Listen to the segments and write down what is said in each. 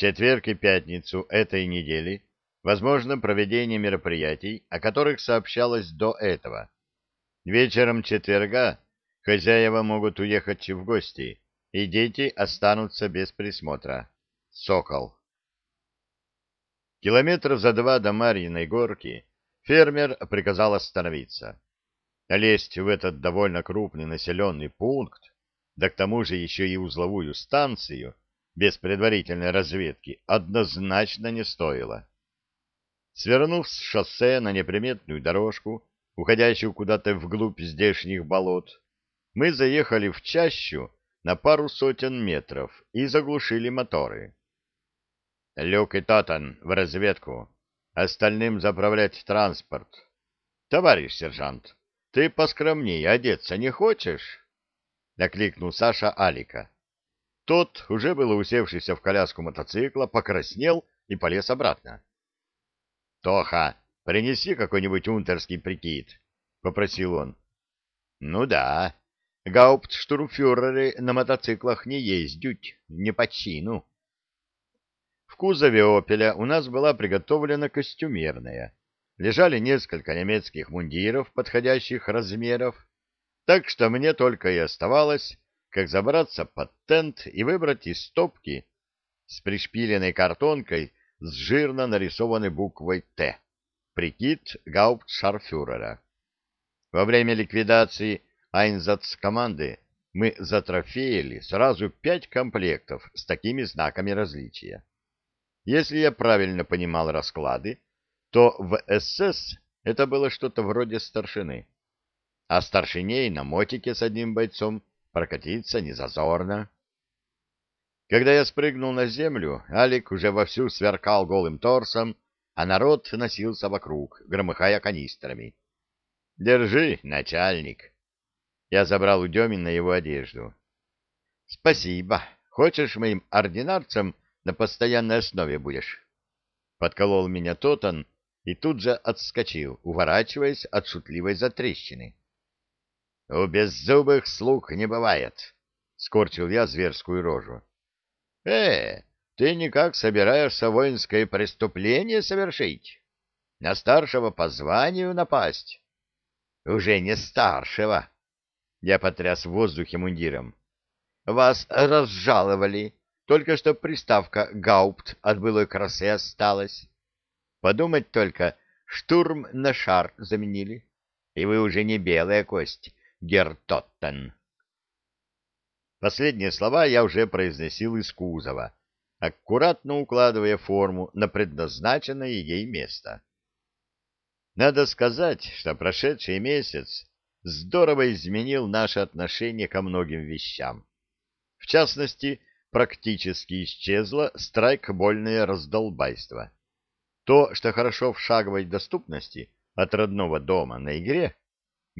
четверг и пятницу этой недели возможно проведение мероприятий, о которых сообщалось до этого. Вечером четверга хозяева могут уехать в гости, и дети останутся без присмотра. Сокол. Километра за два до Марьиной горки фермер приказал остановиться. Лезть в этот довольно крупный населенный пункт, да к тому же еще и узловую станцию, без предварительной разведки, однозначно не стоило. Свернув с шоссе на неприметную дорожку, уходящую куда-то вглубь здешних болот, мы заехали в чащу на пару сотен метров и заглушили моторы. Люк и Тотан в разведку, остальным заправлять транспорт. Товарищ сержант, ты поскромнее одеться не хочешь? Накликнул Саша Алика. Тот, уже было усевшийся в коляску мотоцикла, покраснел и полез обратно. — Тоха, принеси какой-нибудь унтерский прикид, — попросил он. — Ну да, гауптштурмфюреры на мотоциклах не ездят, не по чину. В кузове «Опеля» у нас была приготовлена костюмерная. Лежали несколько немецких мундиров подходящих размеров, так что мне только и оставалось, как забраться под тент и выбрать из стопки с пришпиленной картонкой с жирно нарисованной буквой «Т» прикид гауптшарфюрера. Во время ликвидации Айнзац-команды мы затрофеяли сразу пять комплектов с такими знаками различия. Если я правильно понимал расклады, то в СС это было что-то вроде старшины. А старшиней на мотике с одним бойцом прокатиться не зазорно. Когда я спрыгнул на землю, Алик уже вовсю сверкал голым торсом, а народ носился вокруг, громыхая канистрами. — Держи, начальник. Я забрал у Демина его одежду. — Спасибо. Хочешь моим ординарцем на постоянной основе будешь? Подколол меня Тотан и тут же отскочил, уворачиваясь от шутливой затрещины. — У беззубых слуг не бывает, — скорчил я зверскую рожу. Э, ты никак собираешься воинское преступление совершить? На старшего по званию напасть? Уже не старшего. Я потряс в воздухе мундиром. Вас разжаловали, только что приставка «гаупт» от былой красы осталась. Подумать только, штурм на шар заменили, и вы уже не белая кость, Гертоттен. Последние слова я уже произносил из кузова, аккуратно укладывая форму на предназначенное ей место. Надо сказать, что прошедший месяц здорово изменил наше отношение ко многим вещам. В частности, практически исчезло страйкбольное раздолбайство. То, что хорошо в шаговой доступности от родного дома на игре,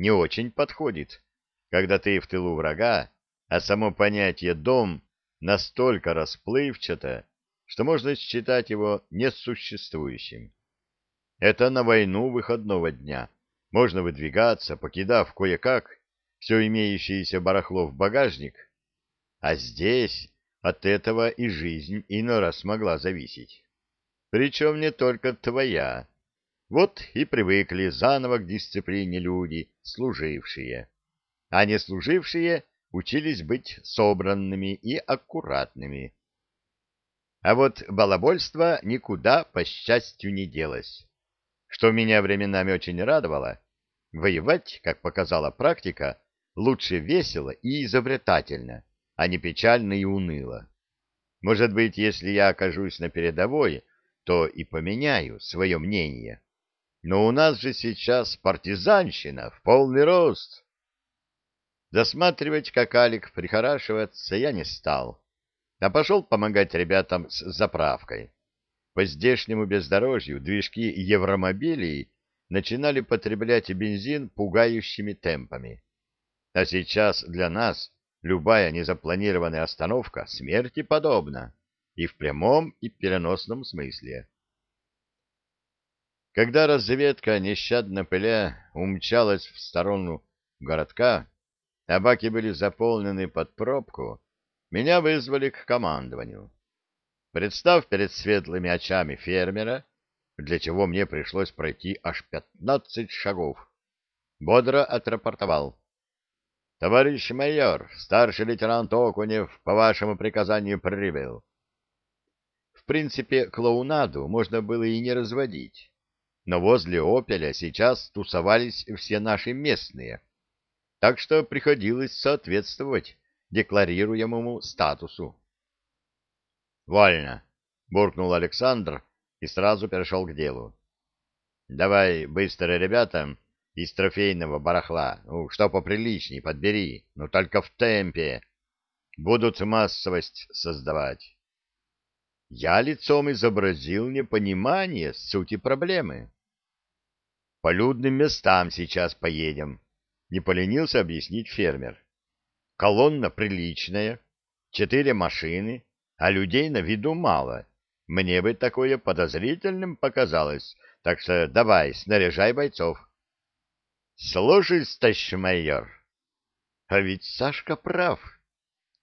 не очень подходит, когда ты в тылу врага а само понятие «дом» настолько расплывчато, что можно считать его несуществующим. Это на войну выходного дня. Можно выдвигаться, покидав кое-как все имеющееся барахло в багажник, а здесь от этого и жизнь иной раз могла зависеть. Причем не только твоя. Вот и привыкли заново к дисциплине люди, служившие. А не служившие учились быть собранными и аккуратными. А вот балабольство никуда, по счастью, не делось. Что меня временами очень радовало, воевать, как показала практика, лучше весело и изобретательно, а не печально и уныло. Может быть, если я окажусь на передовой, то и поменяю свое мнение. Но у нас же сейчас партизанщина в полный рост. Досматривать, как Алик прихорашивается, я не стал, а пошел помогать ребятам с заправкой. По здешнему бездорожью движки евромобилей начинали потреблять бензин пугающими темпами. А сейчас для нас любая незапланированная остановка смерти подобна, и в прямом и переносном смысле. Когда разведка, нещадно пыля, умчалась в сторону городка, а баки были заполнены под пробку, меня вызвали к командованию. представ перед светлыми очами фермера, для чего мне пришлось пройти аж пятнадцать шагов, бодро отрапортовал. — Товарищ майор, старший лейтенант Окунев по вашему приказанию прибыл. В принципе, клоунаду можно было и не разводить, но возле «Опеля» сейчас тусовались все наши местные, так что приходилось соответствовать декларируемому статусу. «Вольно!» — буркнул Александр и сразу перешел к делу. «Давай быстро ребятам из трофейного барахла, ну, что поприличней, подбери, но только в темпе. Будут массовость создавать». Я лицом изобразил непонимание сути проблемы. «По людным местам сейчас поедем», — не поленился объяснить фермер. «Колонна приличная, четыре машины, а людей на виду мало. Мне бы такое подозрительным показалось, так что давай, снаряжай бойцов. Слушай, стащ майор. А ведь Сашка прав.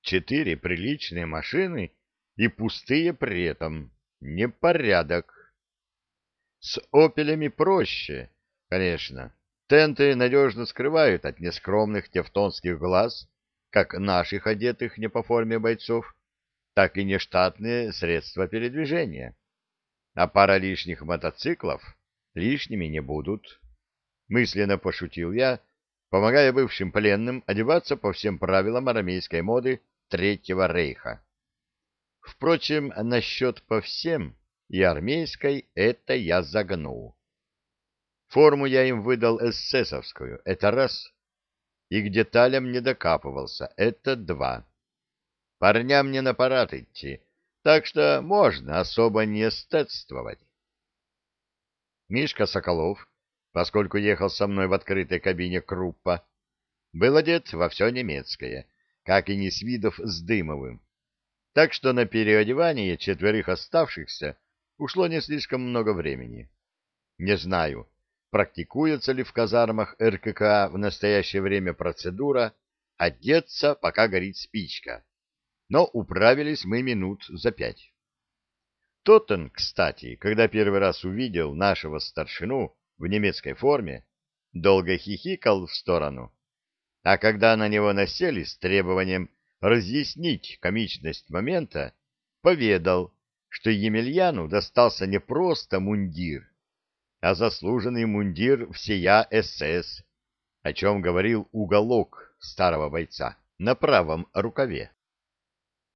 Четыре приличные машины и пустые при этом. Непорядок. С опелями проще, конечно. Тенты надежно скрывают от нескромных тевтонских глаз, как наших одетых не по форме бойцов, так и нештатные средства передвижения. А пара лишних мотоциклов лишними не будут. Мысленно пошутил я, помогая бывшим пленным одеваться по всем правилам арамейской моды Третьего Рейха. Впрочем, насчет по всем и армейской это я загнул. Форму я им выдал эсэсовскую, это раз, и к деталям не докапывался, это два. Парням не на парад идти, так что можно особо не эстетствовать. Мишка Соколов, поскольку ехал со мной в открытой кабине Круппа, был одет во все немецкое, как и Несвидов с Дымовым. Так что на переодевание четверых оставшихся ушло не слишком много времени. Не знаю, практикуется ли в казармах РКК в настоящее время процедура «одеться, пока горит спичка», но управились мы минут за пять. Тоттен, кстати, когда первый раз увидел нашего старшину в немецкой форме, долго хихикал в сторону, а когда на него насели с требованием разъяснить комичность момента, поведал, что Емельяну достался не просто мундир, а заслуженный мундир всея СС, о чем говорил уголок старого бойца на правом рукаве.